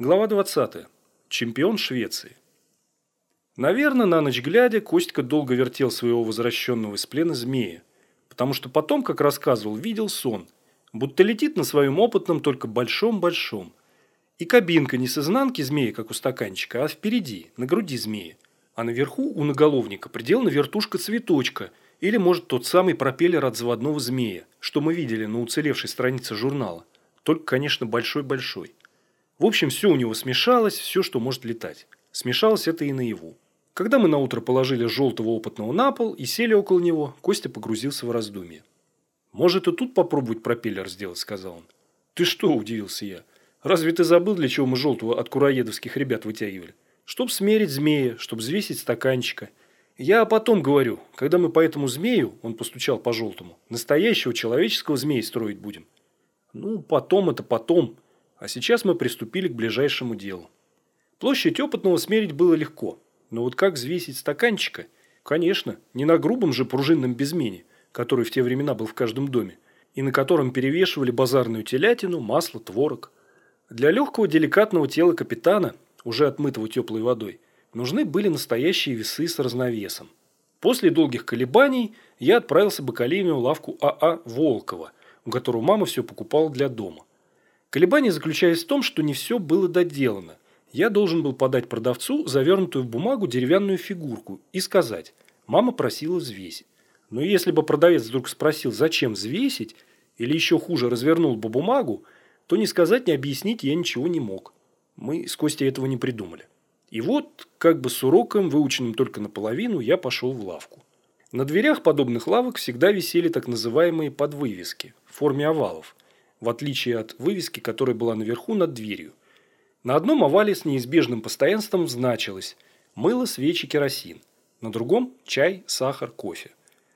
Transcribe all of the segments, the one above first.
Глава 20. Чемпион Швеции. Наверное, на ночь глядя, Костька долго вертел своего возвращенного из плена змея, потому что потом, как рассказывал, видел сон, будто летит на своем опытном, только большом-большом. И кабинка не с изнанки змея, как у стаканчика, а впереди, на груди змеи. А наверху у наголовника приделана вертушка цветочка или, может, тот самый пропеллер от заводного змея, что мы видели на уцелевшей странице журнала. Только, конечно, большой-большой. В общем, все у него смешалось, все, что может летать. Смешалось это и наяву. Когда мы на утро положили желтого опытного на пол и сели около него, Костя погрузился в раздумье. «Может, и тут попробовать пропеллер сделать», – сказал он. «Ты что?» – удивился я. «Разве ты забыл, для чего мы желтого от кураедовских ребят вытягивали? Чтоб смерить змея, чтоб взвесить стаканчика. Я потом говорю, когда мы по этому змею, он постучал по желтому, настоящего человеческого змея строить будем». «Ну, потом это потом. А сейчас мы приступили к ближайшему делу». Площадь опытного смерить было легко – но вот как взвесить стаканчика? Конечно, не на грубом же пружинном безмене, который в те времена был в каждом доме, и на котором перевешивали базарную телятину, масло, творог. Для легкого деликатного тела капитана, уже отмытого теплой водой, нужны были настоящие весы с разновесом. После долгих колебаний я отправился в лавку АА а Волкова, у которого мама все покупала для дома. Колебания заключались в том, что не все было доделано – я должен был подать продавцу завернутую в бумагу деревянную фигурку и сказать «мама просила взвесить». Но если бы продавец вдруг спросил, зачем взвесить, или еще хуже развернул бы бумагу, то ни сказать, ни объяснить я ничего не мог. Мы с Костей этого не придумали. И вот, как бы с уроком, выученным только наполовину, я пошел в лавку. На дверях подобных лавок всегда висели так называемые подвывески в форме овалов, в отличие от вывески, которая была наверху над дверью. На одном овале с неизбежным постоянством значилось «мыло, свечи, керосин», на другом – чай, сахар, кофе.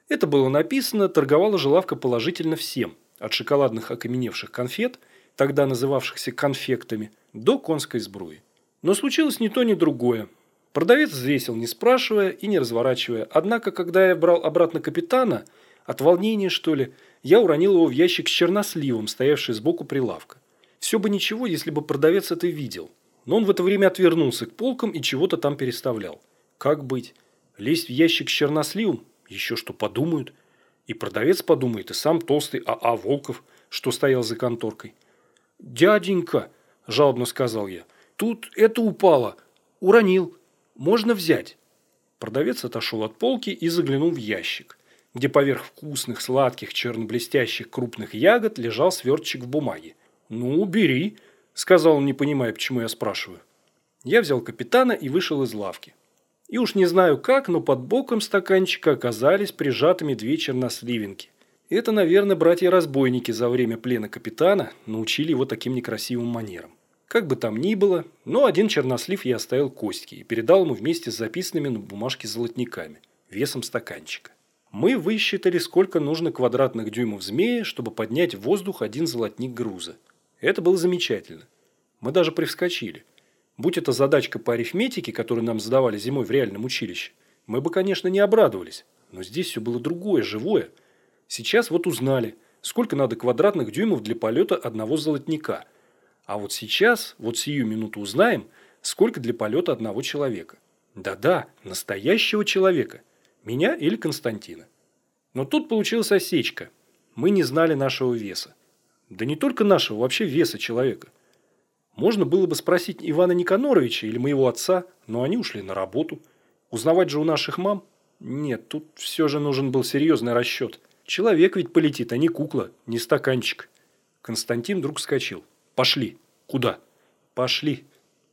Это было написано, торговала же лавка положительно всем, от шоколадных окаменевших конфет, тогда называвшихся конфектами, до конской сбруи. Но случилось ни то, ни другое. Продавец взвесил, не спрашивая и не разворачивая. Однако, когда я брал обратно капитана, от волнения, что ли, я уронил его в ящик с черносливом, стоявший сбоку прилавка. Все бы ничего, если бы продавец это видел. Но он в это время отвернулся к полкам и чего-то там переставлял. Как быть? Лезть в ящик с черносливом? Еще что подумают. И продавец подумает, и сам толстый А.А. Волков, что стоял за конторкой. «Дяденька», – жалобно сказал я, – «тут это упало. Уронил. Можно взять». Продавец отошел от полки и заглянул в ящик, где поверх вкусных, сладких, черно-блестящих крупных ягод лежал сверточек в бумаге. «Ну, бери», – сказал он, не понимая, почему я спрашиваю. Я взял капитана и вышел из лавки. И уж не знаю как, но под боком стаканчика оказались прижатыми две черносливинки. Это, наверное, братья-разбойники за время плена капитана научили его таким некрасивым манерам. Как бы там ни было, но один чернослив я оставил Костьке и передал ему вместе с записанными на бумажке золотниками, весом стаканчика. Мы высчитали, сколько нужно квадратных дюймов змеи, чтобы поднять в воздух один золотник груза. Это было замечательно. Мы даже привскочили. Будь это задачка по арифметике, которую нам задавали зимой в реальном училище, мы бы, конечно, не обрадовались. Но здесь все было другое, живое. Сейчас вот узнали, сколько надо квадратных дюймов для полета одного золотника. А вот сейчас, вот сию минуту узнаем, сколько для полета одного человека. Да-да, настоящего человека. Меня или Константина. Но тут получилась осечка. Мы не знали нашего веса. Да не только нашего, вообще веса человека. Можно было бы спросить Ивана Никаноровича или моего отца, но они ушли на работу. Узнавать же у наших мам? Нет, тут все же нужен был серьезный расчет. Человек ведь полетит, а не кукла, не стаканчик. Константин вдруг вскочил. Пошли. Куда? Пошли.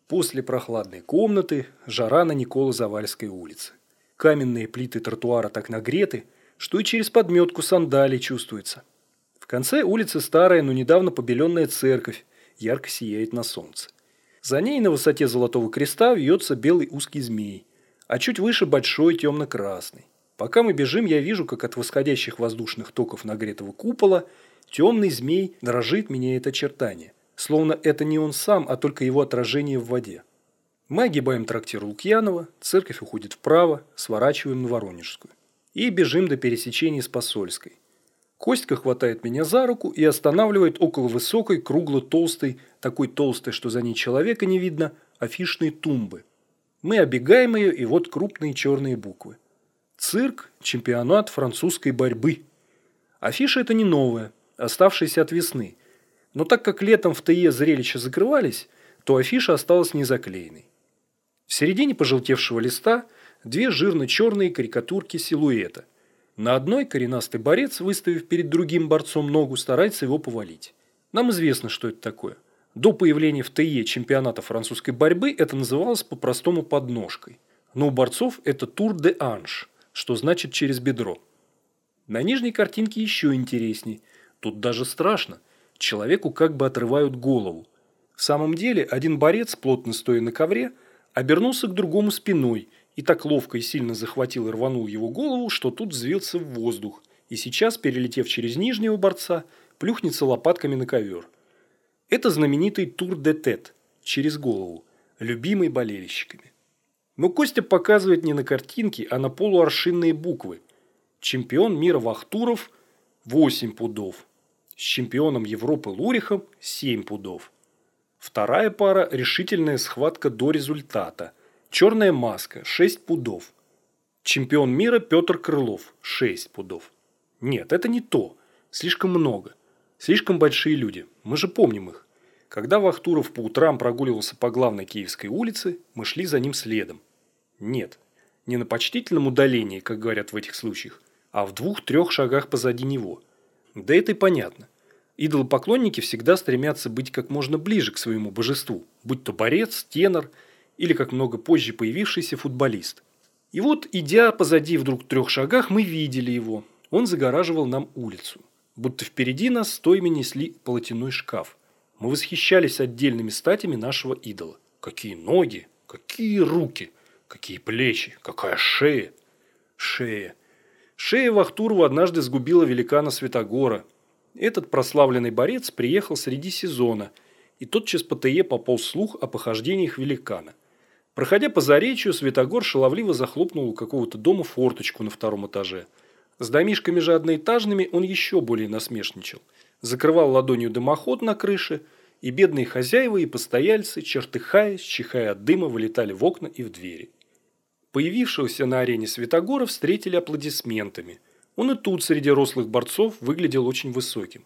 После прохладной комнаты жара на Никола-Завальской улице. Каменные плиты тротуара так нагреты, что и через подметку сандалий чувствуется конце улицы старая, но недавно побеленная церковь, ярко сияет на солнце. За ней на высоте Золотого Креста вьется белый узкий змей, а чуть выше большой темно-красный. Пока мы бежим, я вижу, как от восходящих воздушных токов нагретого купола темный змей дрожит, меняет очертания. Словно это не он сам, а только его отражение в воде. Мы огибаем трактир Лукьянова, церковь уходит вправо, сворачиваем на Воронежскую. И бежим до пересечения с Посольской. Костька хватает меня за руку и останавливает около высокой, кругло-толстой, такой толстой, что за ней человека не видно, афишной тумбы. Мы обегаем ее, и вот крупные черные буквы. Цирк, чемпионат французской борьбы. Афиша это не новая, оставшаяся от весны. Но так как летом в ТЕ зрелища закрывались, то афиша осталась незаклеенной. В середине пожелтевшего листа две жирно-черные карикатурки силуэта. На одной коренастый борец, выставив перед другим борцом ногу, старается его повалить. Нам известно, что это такое. До появления в ТЕ чемпионата французской борьбы это называлось по-простому подножкой. Но у борцов это тур де анж, что значит через бедро. На нижней картинке еще интересней. Тут даже страшно. Человеку как бы отрывают голову. В самом деле, один борец, плотно стоя на ковре, обернулся к другому спиной и так ловко и сильно захватил и рванул его голову, что тут взвился в воздух. И сейчас, перелетев через нижнего борца, плюхнется лопатками на ковер. Это знаменитый тур де тет через голову, любимый болельщиками. Но Костя показывает не на картинке, а на полуаршинные буквы. Чемпион мира Вахтуров – 8 пудов. С чемпионом Европы Лурихом – 7 пудов. Вторая пара – решительная схватка до результата. Черная маска – 6 пудов. Чемпион мира Петр Крылов – 6 пудов. Нет, это не то. Слишком много. Слишком большие люди. Мы же помним их. Когда Вахтуров по утрам прогуливался по главной Киевской улице, мы шли за ним следом. Нет, не на почтительном удалении, как говорят в этих случаях, а в двух-трех шагах позади него. Да это и понятно. Идолопоклонники всегда стремятся быть как можно ближе к своему божеству, будь то борец, тенор или, как много позже появившийся футболист. И вот, идя позади вдруг трех шагах, мы видели его. Он загораживал нам улицу. Будто впереди нас стойми несли полотяной шкаф. Мы восхищались отдельными статями нашего идола. Какие ноги, какие руки – Какие плечи, какая шея. Шея. Шея Вахтурова однажды сгубила великана Святогора. Этот прославленный борец приехал среди сезона, и тотчас по ТЕ пополз слух о похождениях великана. Проходя по заречью, Святогор шаловливо захлопнул у какого-то дома форточку на втором этаже. С домишками же одноэтажными он еще более насмешничал. Закрывал ладонью дымоход на крыше – и бедные хозяева и постояльцы, чертыхаясь, чихая от дыма, вылетали в окна и в двери. Появившегося на арене Святогора встретили аплодисментами. Он и тут среди рослых борцов выглядел очень высоким.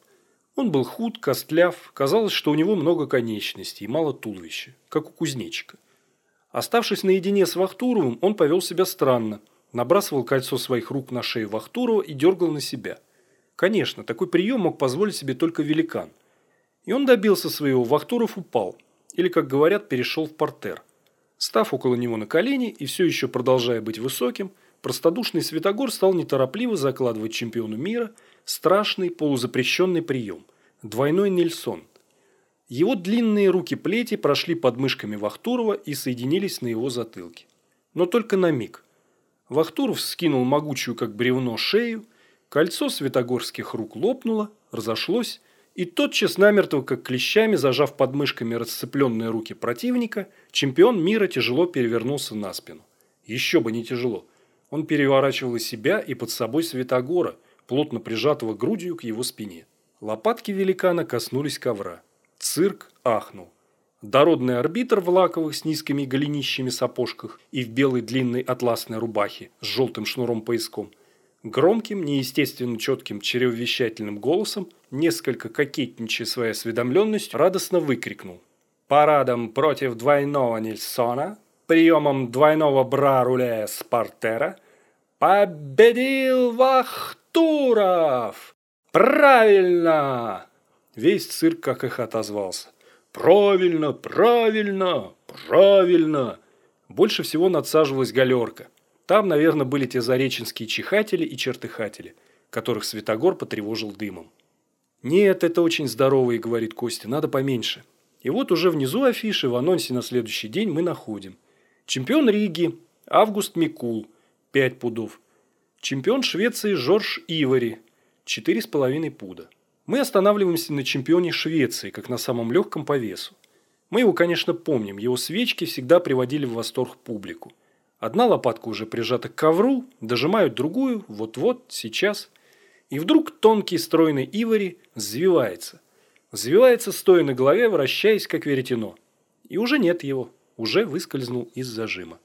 Он был худ, костляв, казалось, что у него много конечностей и мало туловища, как у кузнечика. Оставшись наедине с Вахтуровым, он повел себя странно, набрасывал кольцо своих рук на шею Вахтурова и дергал на себя. Конечно, такой прием мог позволить себе только великан. И он добился своего, Вахтуров упал, или, как говорят, перешел в портер – Став около него на колени и все еще продолжая быть высоким, простодушный Святогор стал неторопливо закладывать чемпиону мира страшный полузапрещенный прием – двойной Нельсон. Его длинные руки-плети прошли под мышками Вахтурова и соединились на его затылке. Но только на миг. Вахтуров скинул могучую, как бревно, шею, кольцо святогорских рук лопнуло, разошлось, и тотчас намертво, как клещами, зажав подмышками расцепленные руки противника, чемпион мира тяжело перевернулся на спину. Еще бы не тяжело. Он переворачивал и себя, и под собой Святогора, плотно прижатого грудью к его спине. Лопатки великана коснулись ковра. Цирк ахнул. Дородный арбитр в лаковых с низкими голенищами сапожках и в белой длинной атласной рубахе с желтым шнуром-пояском – Громким, неестественно четким чревовещательным голосом, несколько кокетничая своей осведомленностью, радостно выкрикнул. «Парадом против двойного Нильсона, приемом двойного Браруле Спартера, победил Вахтуров! Правильно!» Весь цирк как их отозвался. «Правильно, правильно, правильно!» Больше всего надсаживалась галерка. Там, наверное, были те зареченские чихатели и чертыхатели, которых Святогор потревожил дымом. «Нет, это очень здоровые», – говорит Костя, – «надо поменьше». И вот уже внизу афиши в анонсе на следующий день мы находим. Чемпион Риги – Август Микул, 5 пудов. Чемпион Швеции Жорж Ивари, 4,5 пуда. Мы останавливаемся на чемпионе Швеции, как на самом легком по весу. Мы его, конечно, помним, его свечки всегда приводили в восторг публику. Одна лопатка уже прижата к ковру, дожимают другую, вот-вот, сейчас. И вдруг тонкий стройный ивори взвивается. Взвивается, стоя на голове, вращаясь, как веретено. И уже нет его, уже выскользнул из зажима.